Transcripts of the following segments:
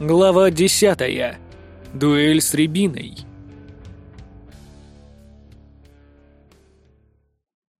Глава десятая. Дуэль с Рябиной.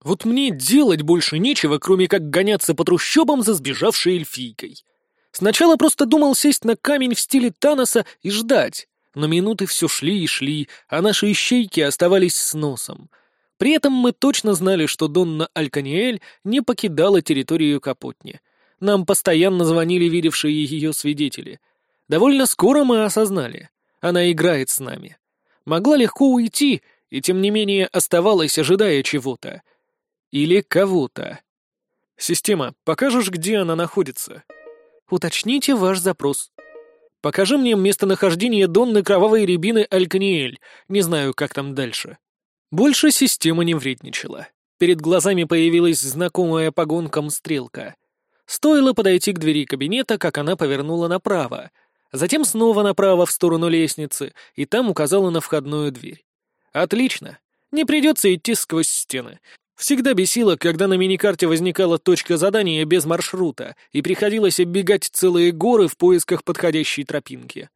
Вот мне делать больше нечего, кроме как гоняться по трущобам за сбежавшей эльфийкой. Сначала просто думал сесть на камень в стиле Таноса и ждать, но минуты все шли и шли, а наши ищейки оставались с носом. При этом мы точно знали, что Донна Альканиэль не покидала территорию Капотни. Нам постоянно звонили видевшие ее свидетели — Довольно скоро мы осознали. Она играет с нами. Могла легко уйти, и тем не менее оставалась, ожидая чего-то. Или кого-то. Система, покажешь, где она находится? Уточните ваш запрос. Покажи мне местонахождение Донны Кровавой Рябины Альканиэль. Не знаю, как там дальше. Больше система не вредничала. Перед глазами появилась знакомая погонкам стрелка. Стоило подойти к двери кабинета, как она повернула направо, Затем снова направо в сторону лестницы, и там указала на входную дверь. «Отлично. Не придется идти сквозь стены. Всегда бесило, когда на миникарте возникала точка задания без маршрута, и приходилось оббегать целые горы в поисках подходящей тропинки.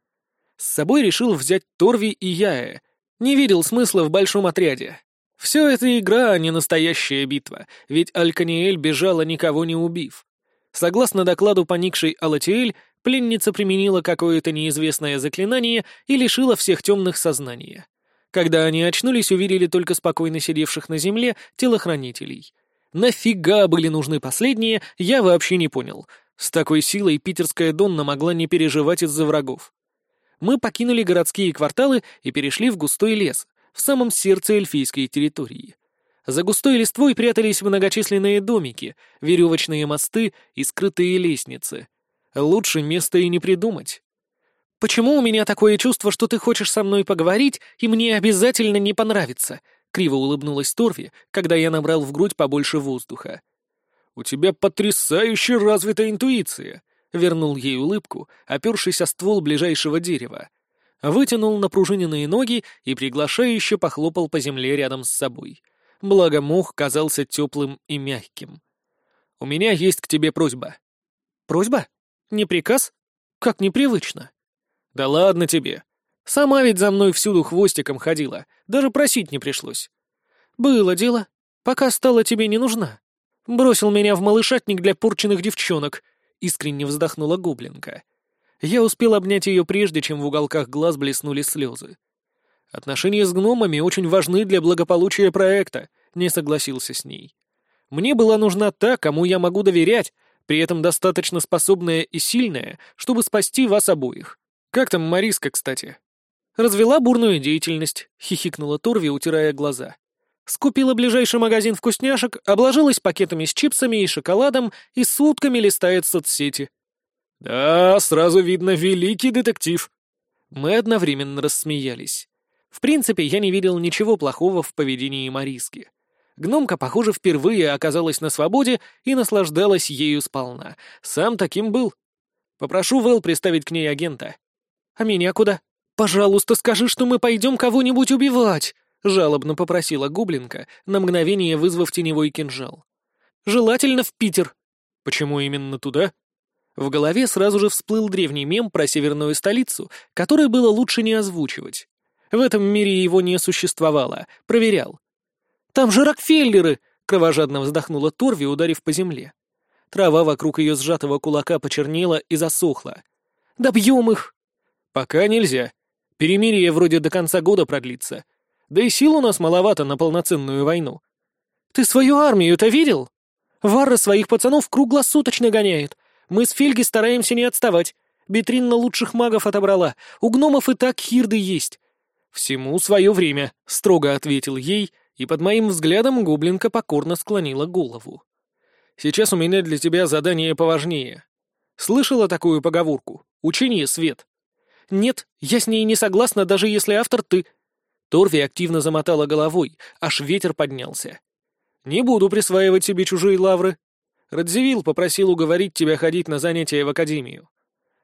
С собой решил взять Торви и Яэ. Не видел смысла в большом отряде. Все это игра, а не настоящая битва, ведь Альканиэль бежала, никого не убив. Согласно докладу поникшей Алатиэль, пленница применила какое-то неизвестное заклинание и лишила всех темных сознания. Когда они очнулись, увидели только спокойно сидевших на земле телохранителей. Нафига были нужны последние, я вообще не понял. С такой силой питерская Донна могла не переживать из-за врагов. Мы покинули городские кварталы и перешли в густой лес, в самом сердце эльфийской территории. За густой листвой прятались многочисленные домики, веревочные мосты и скрытые лестницы. Лучше места и не придумать. «Почему у меня такое чувство, что ты хочешь со мной поговорить, и мне обязательно не понравится?» — криво улыбнулась Торви, когда я набрал в грудь побольше воздуха. «У тебя потрясающе развитая интуиция!» — вернул ей улыбку, опершись о ствол ближайшего дерева. Вытянул напружиненные ноги и приглашающе похлопал по земле рядом с собой. Благо мох казался теплым и мягким. «У меня есть к тебе просьба». «Просьба?» Не приказ? Как непривычно. Да ладно тебе. Сама ведь за мной всюду хвостиком ходила, даже просить не пришлось. Было дело, пока стала тебе не нужна. Бросил меня в малышатник для порченных девчонок, искренне вздохнула гоблинка. Я успел обнять ее прежде, чем в уголках глаз блеснули слезы. Отношения с гномами очень важны для благополучия проекта, не согласился с ней. Мне была нужна та, кому я могу доверять, при этом достаточно способная и сильная, чтобы спасти вас обоих. Как там Мариска, кстати?» «Развела бурную деятельность», — хихикнула Торви, утирая глаза. Скупила ближайший магазин вкусняшек, обложилась пакетами с чипсами и шоколадом и сутками листает соцсети. «Да, сразу видно, великий детектив». Мы одновременно рассмеялись. В принципе, я не видел ничего плохого в поведении Мариски. Гномка, похоже, впервые оказалась на свободе и наслаждалась ею сполна. Сам таким был. Попрошу Вэл приставить к ней агента. А меня куда? Пожалуйста, скажи, что мы пойдем кого-нибудь убивать, жалобно попросила Гублинка, на мгновение вызвав теневой кинжал. Желательно в Питер. Почему именно туда? В голове сразу же всплыл древний мем про северную столицу, который было лучше не озвучивать. В этом мире его не существовало. Проверял. Там же Рокфеллеры!» — кровожадно вздохнула Торви, ударив по земле. Трава вокруг ее сжатого кулака почернела и засохла. «Добьем их!» «Пока нельзя. Перемирие вроде до конца года продлится. Да и сил у нас маловато на полноценную войну». «Ты свою армию-то видел? Варра своих пацанов круглосуточно гоняет. Мы с Фельги стараемся не отставать. Бетринна лучших магов отобрала. У гномов и так хирды есть». «Всему свое время», — строго ответил ей, — и под моим взглядом гоблинка покорно склонила голову. «Сейчас у меня для тебя задание поважнее. Слышала такую поговорку? Учение свет». «Нет, я с ней не согласна, даже если автор ты». Торви активно замотала головой, аж ветер поднялся. «Не буду присваивать себе чужие лавры. Радзивилл попросил уговорить тебя ходить на занятия в академию».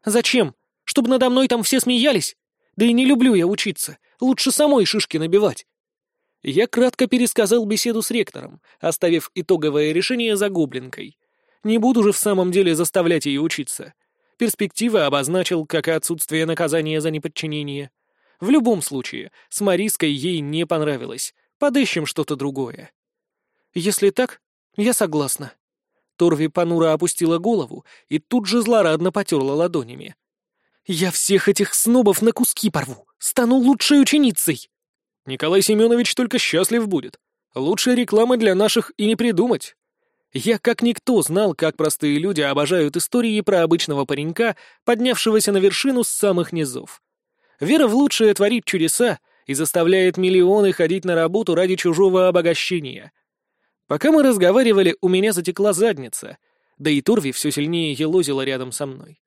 «Зачем? Чтобы надо мной там все смеялись? Да и не люблю я учиться. Лучше самой шишки набивать. Я кратко пересказал беседу с ректором, оставив итоговое решение за гоблинкой. Не буду же в самом деле заставлять ее учиться. перспективы обозначил, как и отсутствие наказания за неподчинение. В любом случае, с Мариской ей не понравилось. Подыщем что-то другое. Если так, я согласна. Торви понуро опустила голову и тут же злорадно потерла ладонями. «Я всех этих снобов на куски порву! Стану лучшей ученицей!» Николай Семенович только счастлив будет. Лучшей рекламы для наших и не придумать. Я как никто знал, как простые люди обожают истории про обычного паренька, поднявшегося на вершину с самых низов. Вера в лучшее творит чудеса и заставляет миллионы ходить на работу ради чужого обогащения. Пока мы разговаривали, у меня затекла задница, да и Турви все сильнее елозила рядом со мной.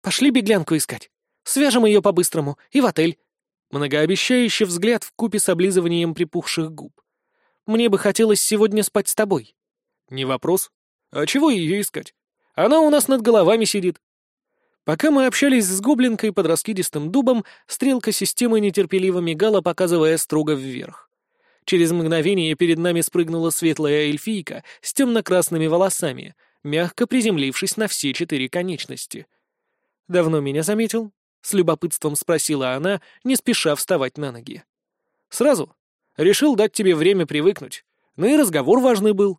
«Пошли беглянку искать. Свяжем ее по-быстрому и в отель». Многообещающий взгляд в купе с облизыванием припухших губ. «Мне бы хотелось сегодня спать с тобой». «Не вопрос. А чего ее искать? Она у нас над головами сидит. Пока мы общались с гоблинкой под раскидистым дубом, стрелка системы нетерпеливо мигала, показывая строго вверх. Через мгновение перед нами спрыгнула светлая эльфийка с темно-красными волосами, мягко приземлившись на все четыре конечности. «Давно меня заметил?» — с любопытством спросила она, не спеша вставать на ноги. «Сразу. Решил дать тебе время привыкнуть. Ну и разговор важный был.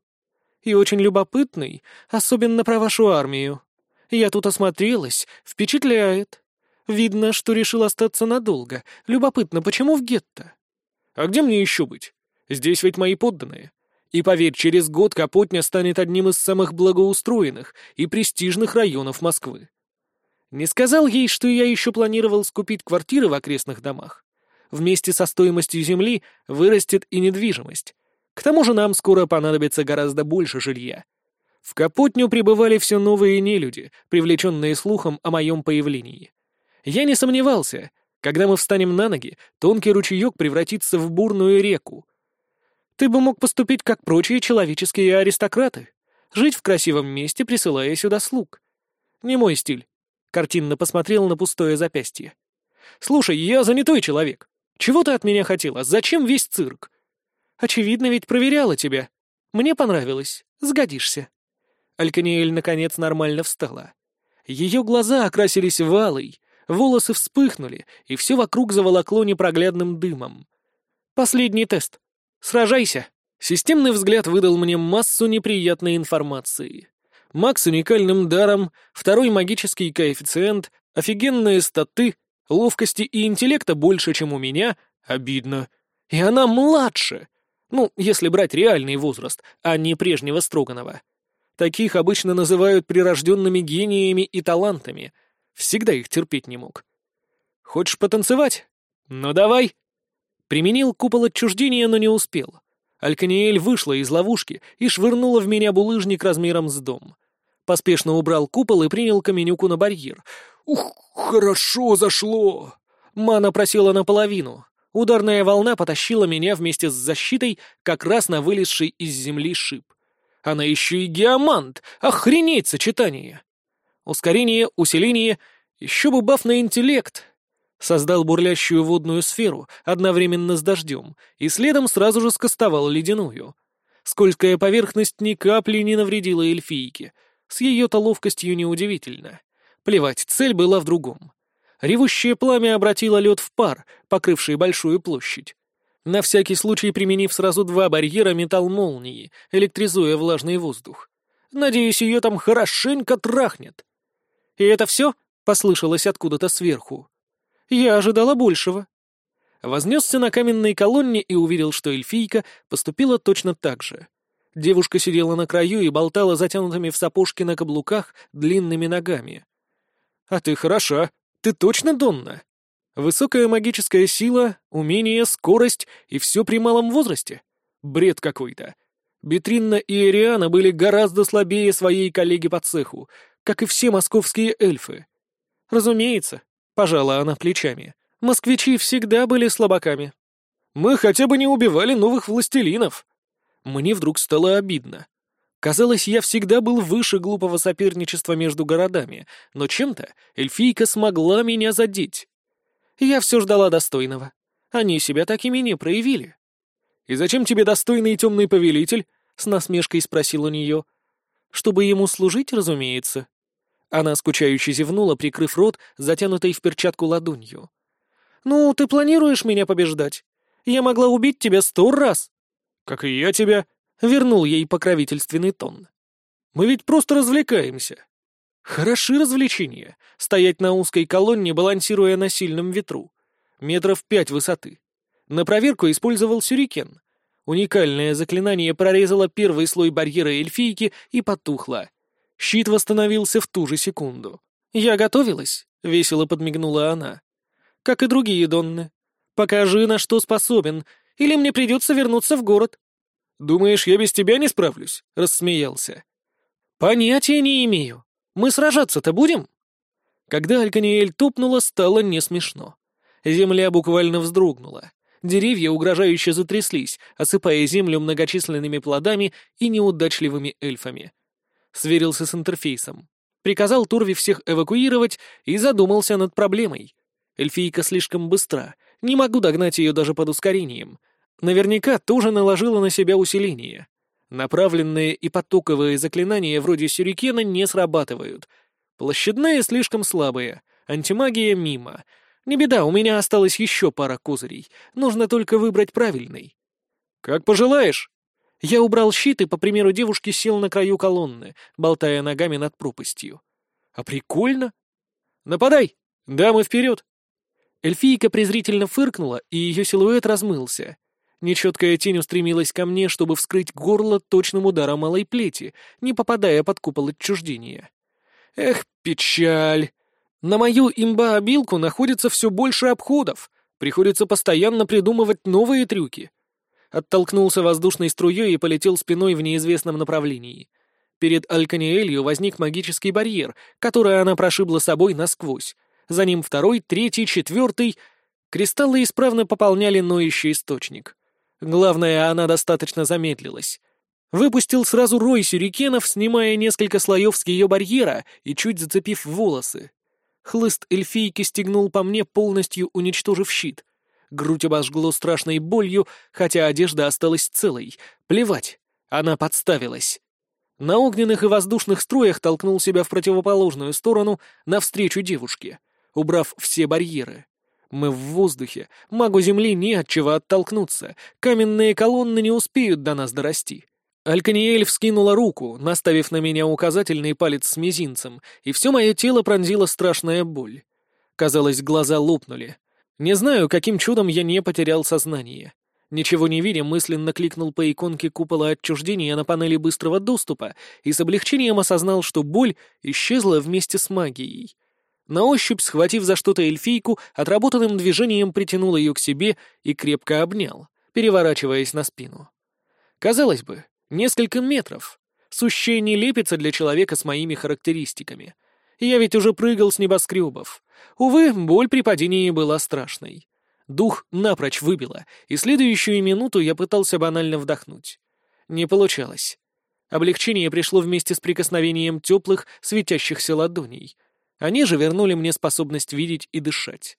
И очень любопытный, особенно про вашу армию», я тут осмотрелась, впечатляет. Видно, что решил остаться надолго. Любопытно, почему в гетто? А где мне еще быть? Здесь ведь мои подданные. И поверь, через год Капотня станет одним из самых благоустроенных и престижных районов Москвы. Не сказал ей, что я еще планировал скупить квартиры в окрестных домах. Вместе со стоимостью земли вырастет и недвижимость. К тому же нам скоро понадобится гораздо больше жилья. В Капотню прибывали все новые нелюди, привлеченные слухом о моем появлении. Я не сомневался, когда мы встанем на ноги, тонкий ручеек превратится в бурную реку. Ты бы мог поступить, как прочие человеческие аристократы, жить в красивом месте, присылая сюда слуг. Не мой стиль. Картинно посмотрел на пустое запястье. «Слушай, я занятой человек. Чего ты от меня хотела? Зачем весь цирк?» «Очевидно, ведь проверяла тебя. Мне понравилось. Сгодишься». Альканиэль, наконец, нормально встала. Ее глаза окрасились в алый, волосы вспыхнули, и все вокруг заволокло непроглядным дымом. «Последний тест. Сражайся!» Системный взгляд выдал мне массу неприятной информации. Макс с уникальным даром, второй магический коэффициент, офигенные статы, ловкости и интеллекта больше, чем у меня, обидно. И она младше. Ну, если брать реальный возраст, а не прежнего Строганова. Таких обычно называют прирожденными гениями и талантами. Всегда их терпеть не мог. Хочешь потанцевать? Ну давай. Применил купол отчуждения, но не успел. Альканиэль вышла из ловушки и швырнула в меня булыжник размером с дом. Поспешно убрал купол и принял каменюку на барьер. «Ух, хорошо зашло!» Мана просела наполовину. Ударная волна потащила меня вместе с защитой как раз на вылезший из земли шип. Она еще и геомант! Охренеть сочетание! Ускорение, усиление, еще бы баф на интеллект. Создал бурлящую водную сферу одновременно с дождем, и следом сразу же скостовал ледяную. Скользкая поверхность ни капли не навредила эльфийке. С ее-то ловкостью неудивительно. Плевать, цель была в другом. Ревущее пламя обратило лед в пар, покрывший большую площадь на всякий случай применив сразу два барьера металл молнии, электризуя влажный воздух. Надеюсь, ее там хорошенько трахнет. «И это все?» — послышалось откуда-то сверху. «Я ожидала большего». Вознесся на каменной колонне и увидел, что эльфийка поступила точно так же. Девушка сидела на краю и болтала затянутыми в сапожки на каблуках длинными ногами. «А ты хороша. Ты точно Донна?» Высокая магическая сила, умение, скорость и все при малом возрасте. Бред какой-то. Бетринна и Эриана были гораздо слабее своей коллеги по цеху, как и все московские эльфы. Разумеется, пожала она плечами. Москвичи всегда были слабаками. Мы хотя бы не убивали новых властелинов. Мне вдруг стало обидно. Казалось, я всегда был выше глупого соперничества между городами, но чем-то эльфийка смогла меня задеть. Я все ждала достойного. Они себя такими не проявили. «И зачем тебе достойный темный повелитель?» — с насмешкой спросил у нее. «Чтобы ему служить, разумеется». Она скучающе зевнула, прикрыв рот, затянутой в перчатку ладонью. «Ну, ты планируешь меня побеждать? Я могла убить тебя сто раз!» «Как и я тебя!» — вернул ей покровительственный тон. «Мы ведь просто развлекаемся!» Хороши развлечения — стоять на узкой колонне, балансируя на сильном ветру. Метров пять высоты. На проверку использовал сюрикен. Уникальное заклинание прорезало первый слой барьера эльфийки и потухло. Щит восстановился в ту же секунду. «Я готовилась», — весело подмигнула она. «Как и другие Донны. Покажи, на что способен, или мне придется вернуться в город». «Думаешь, я без тебя не справлюсь?» — рассмеялся. «Понятия не имею. Мы сражаться-то будем?» Когда Альканиэль тупнула, стало не смешно. Земля буквально вздрогнула. Деревья угрожающе затряслись, осыпая землю многочисленными плодами и неудачливыми эльфами. Сверился с интерфейсом. Приказал Турви всех эвакуировать и задумался над проблемой. Эльфийка слишком быстра, не могу догнать ее даже под ускорением. Наверняка тоже наложила на себя усиление. Направленные и потоковые заклинания вроде сюрикена не срабатывают. Площадные слишком слабые, антимагия мимо. Не беда, у меня осталось еще пара козырей. Нужно только выбрать правильный. «Как пожелаешь». Я убрал щит и, по примеру девушки, сел на краю колонны, болтая ногами над пропастью. «А прикольно!» «Нападай! Дамы вперед!» Эльфийка презрительно фыркнула, и ее силуэт размылся. Нечеткая тень устремилась ко мне, чтобы вскрыть горло точным ударом малой плети, не попадая под купол отчуждения. Эх, печаль! На мою имба-обилку находится все больше обходов. Приходится постоянно придумывать новые трюки. Оттолкнулся воздушной струей и полетел спиной в неизвестном направлении. Перед Альканиэлью возник магический барьер, который она прошибла собой насквозь. За ним второй, третий, четвертый. Кристаллы исправно пополняли ноющий источник. Главное, она достаточно замедлилась. Выпустил сразу рой сюрикенов, снимая несколько слоев с ее барьера и чуть зацепив волосы. Хлыст эльфийки стегнул по мне, полностью уничтожив щит. Грудь обожгло страшной болью, хотя одежда осталась целой. Плевать, она подставилась. На огненных и воздушных строях толкнул себя в противоположную сторону, навстречу девушке, убрав все барьеры. Мы в воздухе, магу Земли не от чего оттолкнуться, каменные колонны не успеют до нас дорасти. Альканиэль вскинула руку, наставив на меня указательный палец с мизинцем, и все мое тело пронзила страшная боль. Казалось, глаза лопнули. Не знаю, каким чудом я не потерял сознание. Ничего не видя, мысленно кликнул по иконке купола отчуждения на панели быстрого доступа и с облегчением осознал, что боль исчезла вместе с магией. На ощупь, схватив за что-то эльфийку, отработанным движением притянул ее к себе и крепко обнял, переворачиваясь на спину. Казалось бы, несколько метров. Сущее не лепится для человека с моими характеристиками. Я ведь уже прыгал с небоскребов. Увы, боль при падении была страшной. Дух напрочь выбило, и следующую минуту я пытался банально вдохнуть. Не получалось. Облегчение пришло вместе с прикосновением теплых, светящихся ладоней — они же вернули мне способность видеть и дышать.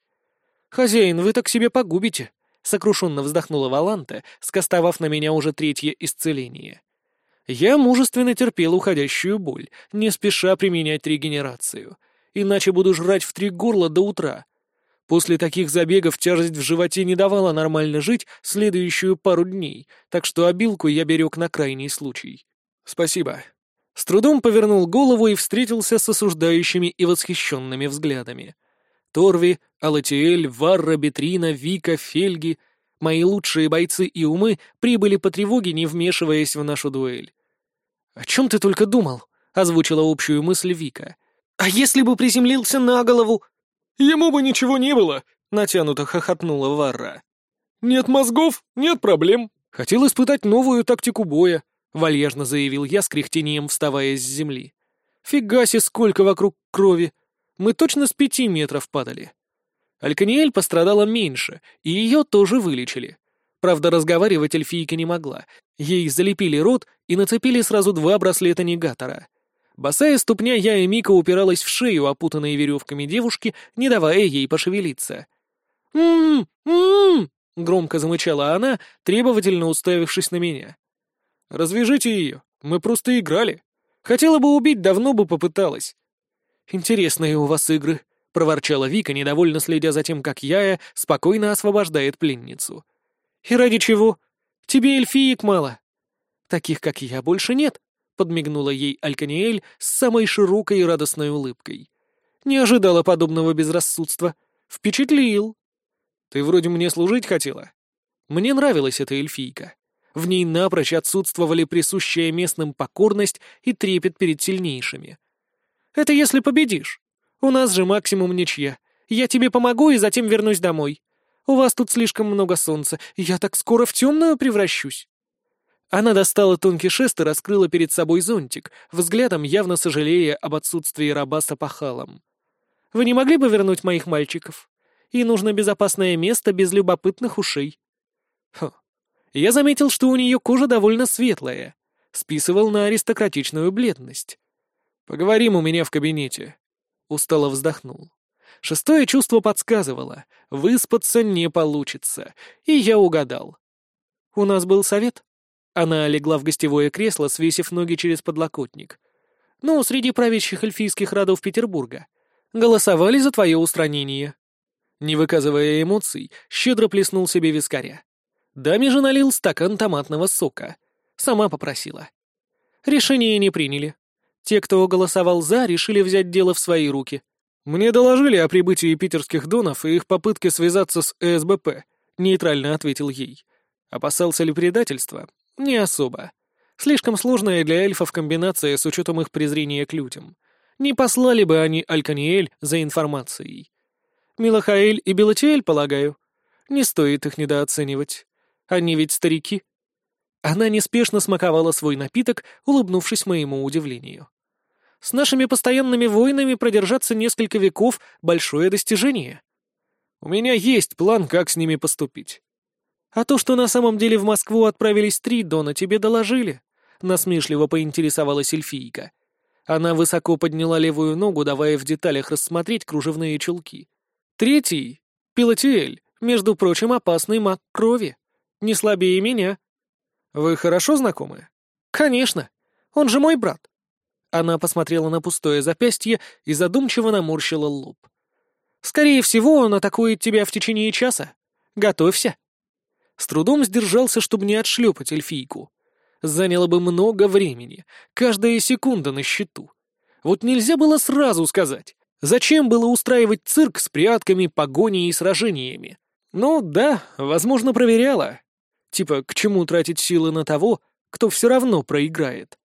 «Хозяин, вы так себе погубите!» — сокрушенно вздохнула Валанта, скостовав на меня уже третье исцеление. Я мужественно терпел уходящую боль, не спеша применять регенерацию. Иначе буду жрать в три горла до утра. После таких забегов тяжесть в животе не давала нормально жить следующую пару дней, так что обилку я берег на крайний случай. «Спасибо», с трудом повернул голову и встретился с осуждающими и восхищенными взглядами. Торви, Алатиэль, Варра, Бетрина, Вика, Фельги — мои лучшие бойцы и умы прибыли по тревоге, не вмешиваясь в нашу дуэль. «О чем ты только думал?» — озвучила общую мысль Вика. «А если бы приземлился на голову?» «Ему бы ничего не было!» — натянуто хохотнула Варра. «Нет мозгов, нет проблем. Хотел испытать новую тактику боя. — вальяжно заявил я с кряхтением, вставая с земли. «Фига себе, сколько вокруг крови! Мы точно с пяти метров падали!» Альканиэль пострадала меньше, и ее тоже вылечили. Правда, разговаривать эльфийка не могла. Ей залепили рот и нацепили сразу два браслета негатора. Босая ступня я и Мика упиралась в шею, опутанной веревками девушки, не давая ей пошевелиться. «М-м-м!» — громко замычала она, требовательно уставившись на меня. Развяжите ее. Мы просто играли. Хотела бы убить, давно бы попыталась. «Интересные у вас игры», — проворчала Вика, недовольно следя за тем, как Яя спокойно освобождает пленницу. «И ради чего? Тебе эльфиек мало». «Таких, как я, больше нет», — подмигнула ей Альканиэль с самой широкой и радостной улыбкой. «Не ожидала подобного безрассудства. Впечатлил». «Ты вроде мне служить хотела?» Мне нравилась эта эльфийка. В ней напрочь отсутствовали присущая местным покорность и трепет перед сильнейшими. «Это если победишь. У нас же максимум ничья. Я тебе помогу и затем вернусь домой. У вас тут слишком много солнца, я так скоро в темную превращусь». Она достала тонкий шест и раскрыла перед собой зонтик, взглядом явно сожалея об отсутствии раба с опахалом. «Вы не могли бы вернуть моих мальчиков? И нужно безопасное место без любопытных ушей». Хм. Я заметил, что у нее кожа довольно светлая. Списывал на аристократичную бледность. «Поговорим у меня в кабинете». Устало вздохнул. Шестое чувство подсказывало, выспаться не получится, и я угадал. «У нас был совет?» Она легла в гостевое кресло, свесив ноги через подлокотник. «Ну, среди правящих эльфийских родов Петербурга. Голосовали за твое устранение». Не выказывая эмоций, щедро плеснул себе вискаря. Даме же налил стакан томатного сока. Сама попросила. Решение не приняли. Те, кто голосовал «за», решили взять дело в свои руки. «Мне доложили о прибытии питерских донов и их попытке связаться с ЭСБП», — нейтрально ответил ей. Опасался ли предательства? Не особо. Слишком сложная для эльфов комбинация с учетом их презрения к людям. Не послали бы они Альканиэль за информацией. Милахаэль и Белатиэль, полагаю. Не стоит их недооценивать. Они ведь старики». Она неспешно смаковала свой напиток, улыбнувшись моему удивлению. «С нашими постоянными войнами продержаться несколько веков — большое достижение. У меня есть план, как с ними поступить. А то, что на самом деле в Москву отправились три Дона, тебе доложили?» — насмешливо поинтересовалась эльфийка. Она высоко подняла левую ногу, давая в деталях рассмотреть кружевные чулки. «Третий — Пилотиэль, между прочим, опасный маг крови. Не слабее меня. Вы хорошо знакомы? Конечно. Он же мой брат. Она посмотрела на пустое запястье и задумчиво наморщила лоб. Скорее всего, он атакует тебя в течение часа. Готовься. С трудом сдержался, чтобы не отшлепать эльфийку. Заняло бы много времени, каждая секунда на счету. Вот нельзя было сразу сказать, зачем было устраивать цирк с прятками, погоней и сражениями. Ну да, возможно, проверяла. Типа, к чему тратить силы на того, кто все равно проиграет?